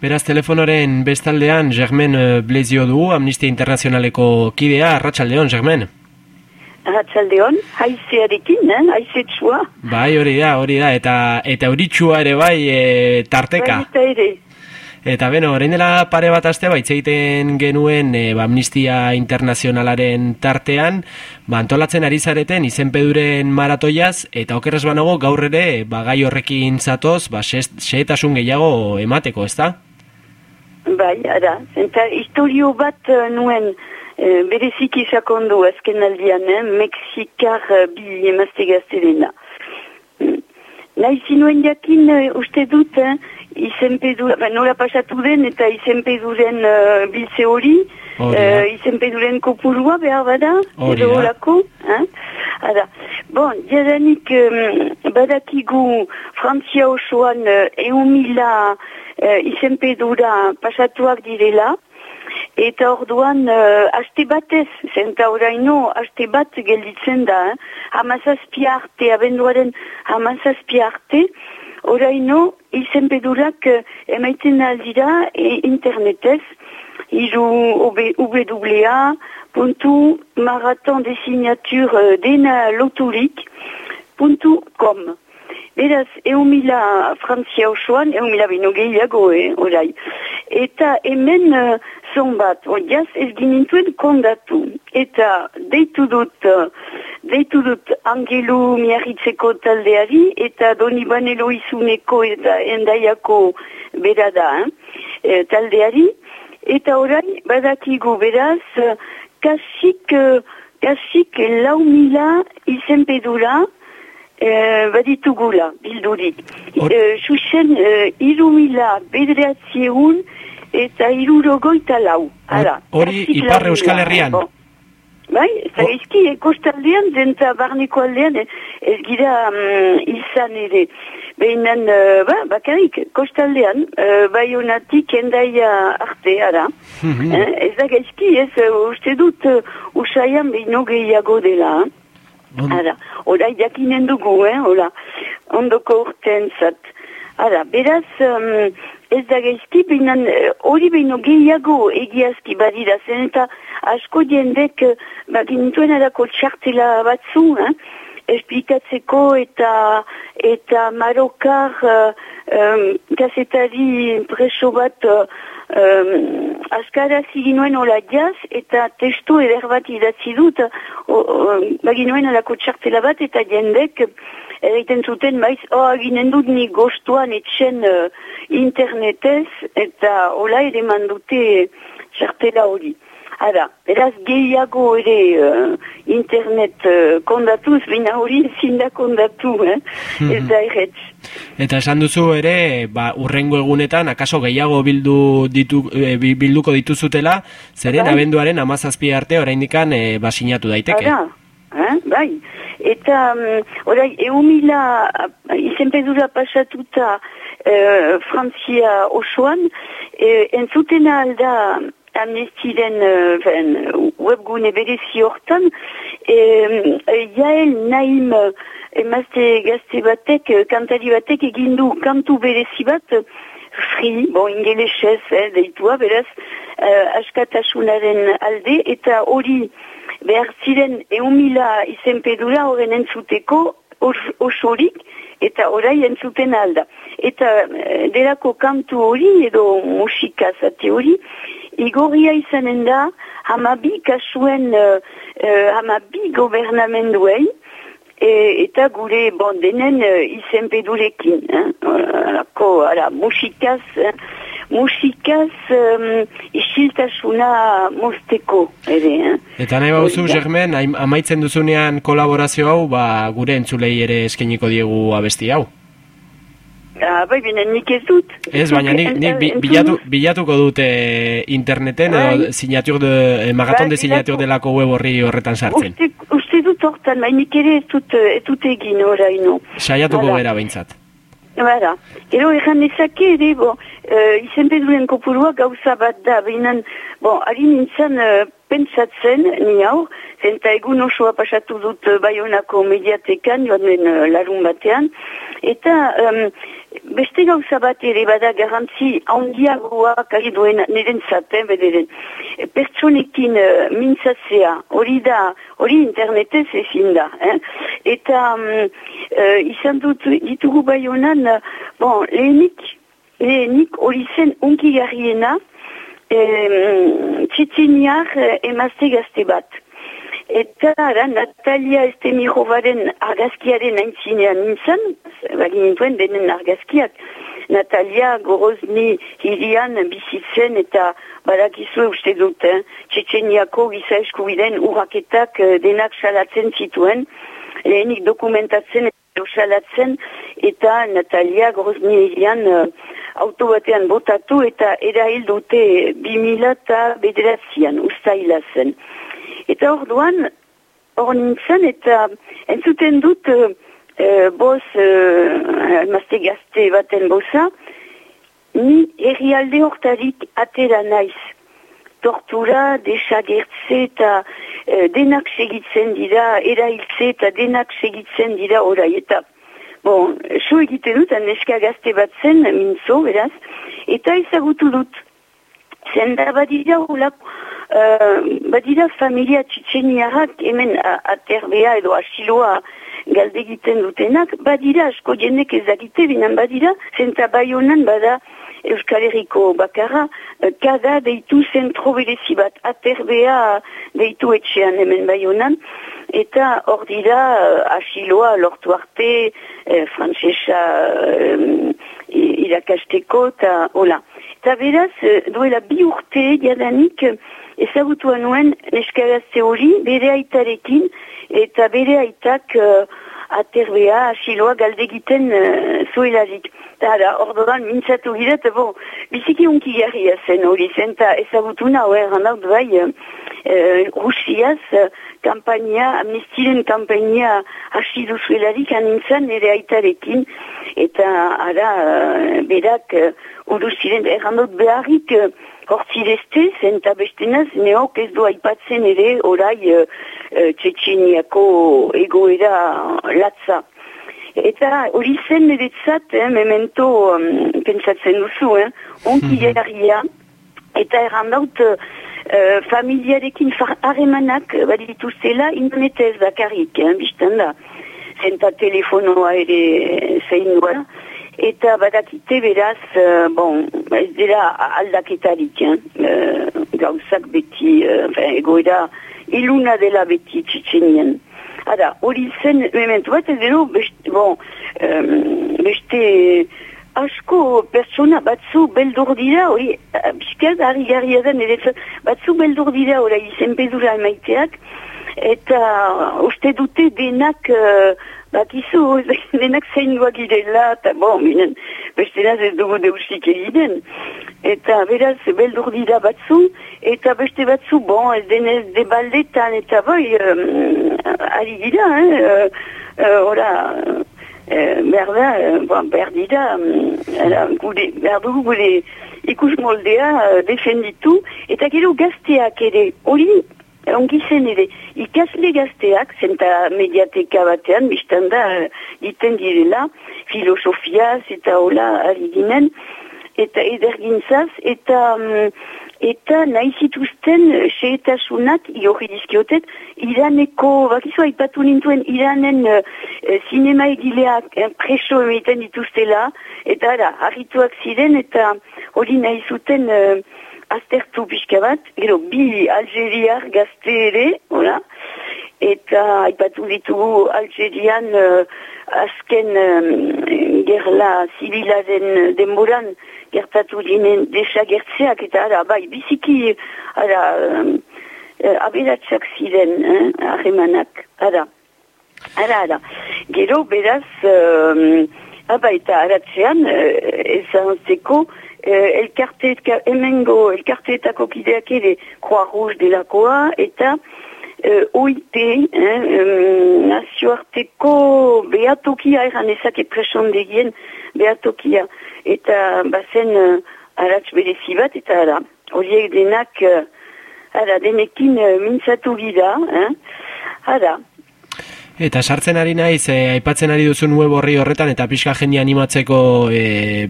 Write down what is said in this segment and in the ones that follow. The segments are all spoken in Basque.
Beraz, telefonoren bestaldean, Germen eh, Blezio du, Amnistia Internazionaleko kidea, Arratxaldeon, Germen. Arratxaldeon, haizearekin, eh? haize txua. Bai, hori da, hori da, eta eta hori txua ere bai, e, tarteka. Bai, eta ere. Eta beno, orain dela pare bat aste baitz egiten genuen e, ba, Amnistia Internazionalaren tartean, ba, antolatzen ari zareten izenpeduren maratoiaz, eta okerrez banago gaur ere, ba, gai horrekin zatoz, ba, xeetasun gehiago emateko, ezta? Bai, ara, eta historio bat uh, nuen uh, berezik izakondu azken aldian, eh? Mexikar uh, bi emazte gaztelena. Mm. Nahi zinuen jakin, uh, uste dut, eh? izenpedu, ba, nola pasatu den eta izenpeduren uh, biltze hori, uh, izenpeduren kopurua behar bada, edo horako. Eh? Bon, jadanik um, badakigu Frantzia osoan uh, eun mila uh, izenpedura pasatuak direla, Eta orduan, uh, aste batez, zenta oraino, aste bat gelditzen da, eh? hamazazpi arte, abenduaren hamazazpi arte, oraino, izen bedurak uh, emaiten aldira e, internetez, puntu maraton de signature uh, dena loturik.com Beraz, eun mila frantzia osoan, eun mila bino gehiago, eh, orai. Eta hemen uh, zonbat, odiaz ez ginintuen kondatu. Eta deitu dut, uh, deitu dut angelu miarritzeko taldeari, eta doni banelo izuneko eta endaiako berada eh, taldeari. Eta orai, badakigu beraz, uh, kasik, uh, kasik lau mila izenpedura, Uh, baditugula, bildurik. Xuxen, uh, irumila bedreatzieun eta irurogoita lau. Hori iparre euskal herrian? Bai, ez da izki, kostaldean, zenta barneko aldean, ez gira um, izan ere. Behinan, uh, ba, bakarik, kostaldean, uh, bai honatik endaia arte, ara. eh, ez da gaizki, ez, uste dut, uh, usaian behino gehiago dela, Ara, orai jakinen dugu, eh, hola, ondoko urten zat. Ara, beraz, um, ez da gaizki, binan, hori uh, behino gehiago egiazki badira zen, eta asko jendek, ba, ginituen edako txartela batzu, eh, esplikatzeko eta eta marokar uh, um, kasetari preso bat uh, um, askara ziginuen hola jaz eta testu eder bat idatzi dut baginuen alako txartela bat eta jendek egiten zuten maiz, oh, ginen dut ni gostuan etxen uh, internetez eta hola ere mandute txartela hori. Ara, beraz gehiago ere uh, internet uh, kondatuz, bina hori ezin da kondatu, eh? Mm ez da erretz. Eta esan duzu ere, ba, urrengo egunetan, akaso gehiago bildu ditu, e, bilduko dituzutela, zeren bai. abenduaren amazazpi arte oraindikan e, basinatu daiteke. Ara, eh? bai. Eta, um, orai, eumila izenpedura pasatuta uh, Frantzia osoan, uh, entzutena alda amnestiren uh, webgune berezi hortan, e, jael naim emazte gazte batek, kantari batek egindu kantu berezi bat, free, bon, ingelesez, eh, deitua, beraz, uh, askatasunaren alde, eta hori behar ziren eumila izenpedura horren entzuteko osorik, eta orai entzuten alda. Eta uh, derako kantu hori, edo musika zate hori, igorria izanen da hamabi kasuen uh, uh, hamabi gobernamenduei e, eta gure bondenen uh, izenpedurekin eh? alako, ala, musikaz eh? musikaz um, isiltasuna mosteko ere eh? eta nahi bauzu, Germen, amaitzen duzunean kolaborazio hau ba, gure entzulei ere eskeniko diegu abesti hau Ah, bai, binen nik ez dut. Ez, baina nik, nik bilatu, bilatuko dute interneten, bai. edo signatur de, eh, maraton bai, de signatur delako web horri horretan sartzen. Uste, uste dut hortan, baina nik ere ez dut, ez dut egin oraino. Saiatuko Bada. bera behintzat. Bada, ero egan ezake ere, bo, uh, izen beduren kopurua gauza bat da, behinan, bo, ari nintzen uh, pentsatzen, ni hau, zenta egun osoa pasatu dut uh, bayonako mediatekan, joan den uh, larun batean, eta um, beste gauza bat ere bada garantzi handiagoa kari duen niren zaten bederen. E, pertsonekin uh, mintzatzea, hori da, hori internetez ezin da. Eh? Eta um, uh, izan dut ditugu bai honan, uh, bon, lehenik, lehenik hori zen unki garriena, um, txitziniak uh, emazte gazte bat. Eta ara, Natalia Estemirovaren argazkiaren aintzinean nintzen, bagin nintuen denen argazkiak. Natalia Gorozni hirian bizitzen eta badakizu uste dut, eh? Txetxeniako giza eskubiden urraketak eh, denak salatzen zituen, lehenik dokumentatzen eta salatzen, eta Natalia Gorozni hirian uh, auto botatu eta erahil dute 2000 eta bederatzean, ustaila zen. Eta orduan, hor nintzen, eta entzuten dut uh, uh, boz, uh, mazte gazte baten boza, ni herrialde hortarik atera naiz. Tortura, desagertze eta uh, denak segitzen dira, erailtze eta denak segitzen dira orai. Eta, bon, so egiten dut, neska gazte bat zen, minzo, beraz, eta ezagutu dut. Zenda badira hulako, uh, badira familia txitzeniarrak hemen aterbea edo asiloa galdegiten dutenak, badira asko jenek ezagite binan badira, zenta bai honan bada Euskal Herriko bakarra, uh, kada deitu zentro berezi bat, aterbea deitu etxean hemen bai honan, eta hor dira uh, asiloa lortu arte, uh, frantzesa uh, irakasteko, eta hola. Eta beraz, duela bi urte jadanik ezagutua nuen neskarazte hori bere aitarekin eta bere aitak uh, aterbea, asiloa galdegiten uh, zuelarik. Eta da, ordoan mintzatu gira, eta bo, biziki unki garria zen hori zen, eta ezagutu nahu errandaut bai, uh, Rusiaz, uh, kampania, amnestiren kampania hasi duzuelarik anintzen nire aitarekin, eta ara, uh, berak, uh, uruziren, errandaut beharrik, uh, hortzirezte, zenta bestenaz, neok ez du aipatzen ere orai uh, txetxiniako egoera latza. Eta hori zen niretzat, eh, memento um, pentsatzen duzu, eh, onki jarria, eta errandaut uh, familiarekin harremanak badituzela internetez dakarrik, eh, bizten da. Zenta telefonoa ere zein duela eta badakite beraz, uh, bon, ez dira aldaketarik, uh, gauzak beti, uh, egoera, iluna dela beti txetxenien. Ara, hori zen, mementu bat, ez dira, beste, bon, um, beste, asko persona batzu beldur dira, hori, biskaz, harri garri edan, batzu beldur dira, hori, izen pedura emaiteak, eta uste dute denak, uh, Bakizu, denak zein duak girela, eta bon, minen, beste naz ez dugu deusik egiten. Eta beraz, beldur dira batzu, eta beste batzu, bon, ez denez debaldetan, eta bai, um, ari dira, eh, uh, ora, uh, behar da, bon, behar dira, um, behar dugu gure ikus moldea uh, defenditu, eta gero gazteak ere, hori, ongi zen ere, ikasle gazteak, zenta mediateka batean, biztan da, diten direla, filosofiaz eta hola ari ginen, eta edergintzaz, eta um, eta nahi zituzten seetasunak, iorri dizkiotet, iraneko, bakizu haipatu nintuen, iranen uh, sinema egileak eh, preso emiten dituztela, eta ara, harrituak ziren, eta hori nahi zuten... Uh, aztertu pixka bat, gero bi Algeriar gazte ere, hola, eta aipatu ditugu Algerian uh, azken um, gerla zibilaren denboran gertatu dinen desagertzeak, eta ara, bai, biziki, ara, um, uh, aberatsak ziren, eh, ahemanak, ara, ara, ara, gero beraz, um, aba eta aratzean, uh, ezantzeko, eh, elkarteetako, emengo elkarteetako kideak ere Croix Rouge delakoa, eta eh, OIT, eh, nazioarteko behatokia eran ezak epresondegien behatokia, eta bazen uh, aratz berezi bat, eta ara, horiek denak, uh, ara, denekin uh, mintzatu gira, eh, ara, Eta sartzen ari naiz, e, aipatzen ari duzun web horri horretan, eta pixka jende animatzeko e,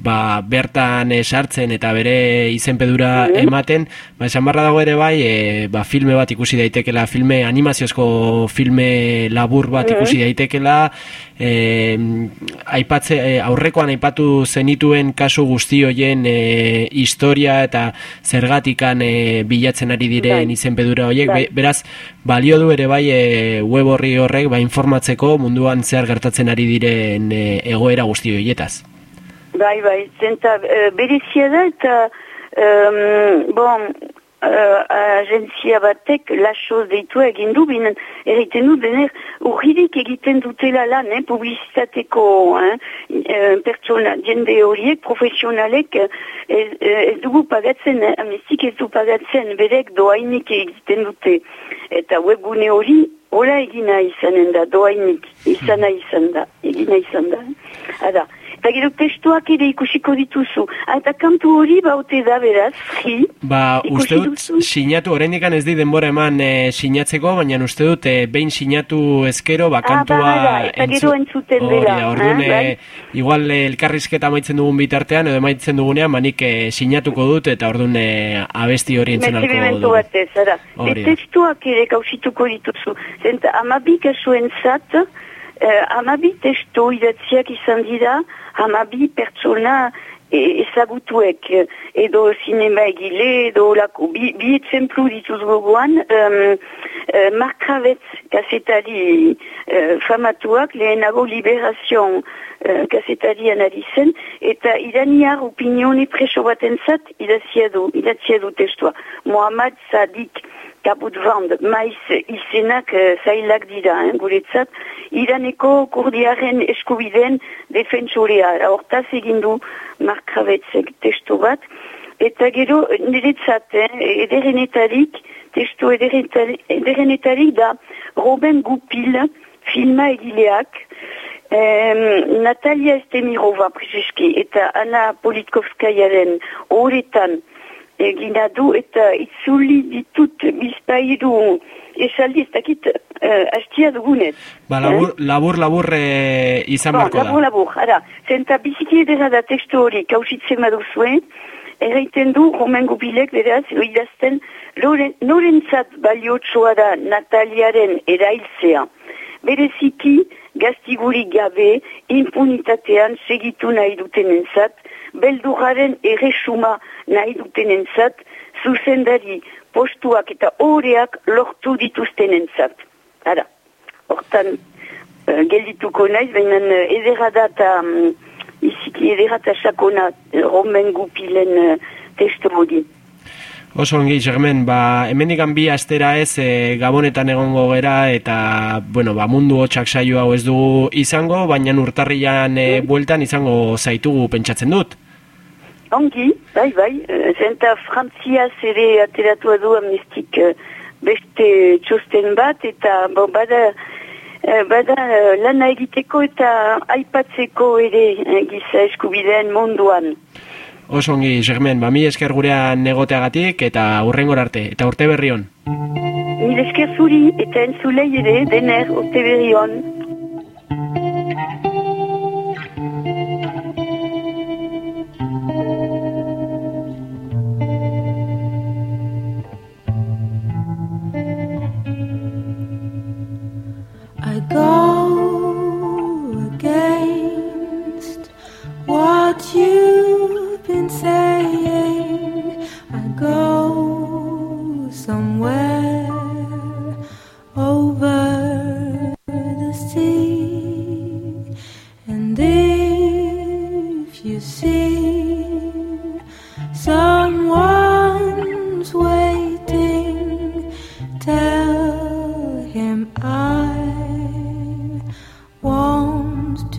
ba, bertan e, sartzen eta bere izenpedura mm -hmm. ematen, ba, esan barra dago ere bai, e, ba, filme bat ikusi daitekela, filme animaziozko filme labur bat ikusi daitekela, e, aipatze, aurrekoan aipatu zenituen kasu guzti hoien e, historia eta zergatikan e, bilatzen ari diren bai. izenpedura horiek, bai. beraz, balio du ere bai e, web horri horrek, ba, informatzeko munduan zer gertatzen ari diren e, egoera guzti horietaz. Bai, bai, zenta uh, berizia da eta um, bon, uh, agentzia batek lasoz deitu egin du, binen eriten du dener urririk egiten dutela lan, eh, publizitateko eh, pertsona, jende horiek, profesionalek ez, ez dugu pagatzen, eh, amestik ez du pagatzen, berek doainik egiten dute. Eta webgune hori Ola egina izanen da, doainik izana izan da, egina izan da. Ada, eta gero testuak ere ikusiko dituzu. Ah, eta kantu hori baute da beraz, hi, Ba, uste dut, sinatu, horrendik ez di denbora eman e, sinatzeko, baina uste dut, e, behin sinatu ezkero, ba, kantua... Ah, ba, ba, eta gero entzuten dela. Orduan, ah, bai. igual elkarrizketa maitzen dugun bitartean, edo maitzen dugunean, manik e, sinatuko dut, eta orduan e, abesti hori entzun alko dugu. batez, ara. Testuak ere gauzituko dituzu. Zenta, amabik esuen zat, eh, amabi testo idatziak izan dira, amabi pertsona e, ezagutuek, edo sinema egile, edo lako, bi, bi etzemplu dituz gogoan, um, uh, Mark Ravetz kasetari uh, famatuak, lehenago liberazion uh, kasetari analizen, eta iraniar opinione preso baten zat idatzia du, idatzia du testua. Mohamed Sadik, kaput vand, maiz izenak uh, zailak dira, eh, guretzat, iraneko kurdiaren eskubiden defensorea, hortaz egindu markrabetzek testo bat, eta gero niretzat, eh, ederenetarik, testo ederenetarik da Robin Gupil, filma egileak, Um, Natalia Estemirova, Prizeski, eta Anna Politkovskayaren horretan egina du eta itzuli ditut bizpairu esaldi ez dakit uh, hastia dugunet. Ba, labur, eh? labur, labur e, izan ba, da. Labur, labur, ara. Zenta biziki edera da tekstu hori kausitzen baduzuen, erraiten du Roman Gubilek beraz, oidazten, norentzat baliotsua da Nataliaren erailtzea. Bereziki, gaztigurik gabe, impunitatean segitu nahi duten entzat, beldurraren erresuma nahi duten zuzendari postuak eta oreak lortu dituzten entzat. Ara, hortan uh, geldituko naiz, baina uh, ederada eta um, iziki ederada sakona uh, romen gupilen uh, testu hori. Oso ongi, Germen, ba, hemendik bi astera ez e, gabonetan egongo gera eta, bueno, ba, mundu hotxak saio hau ez dugu izango, baina urtarrian e, bueltan izango zaitugu pentsatzen dut. Ongi, bai, bai, zenta frantziaz ere ateratu edu amnestik beste txosten bat eta bo, bada, bada lana egiteko eta aipatzeko ere giza eskubideen munduan. Oso ongi, Germen, ba, mi esker gurean negoteagatik eta urrengor arte, eta urte berri hon. Mi esker zuri eta entzulei ere dener urte berri hon.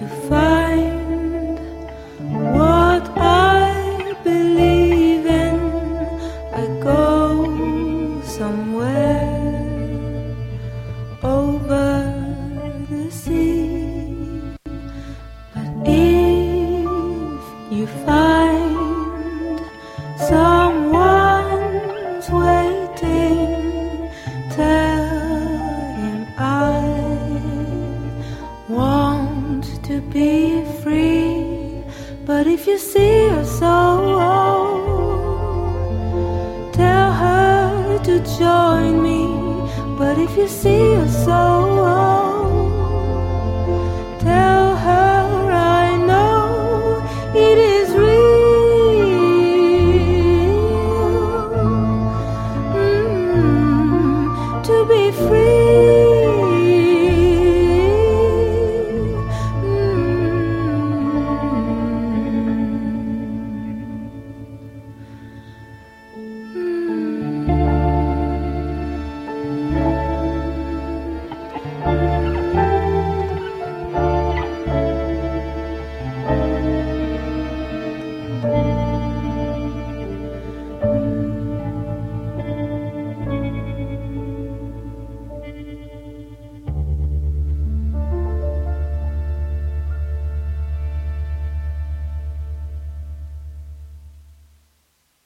to find see her so tell her to join me. But if you see her so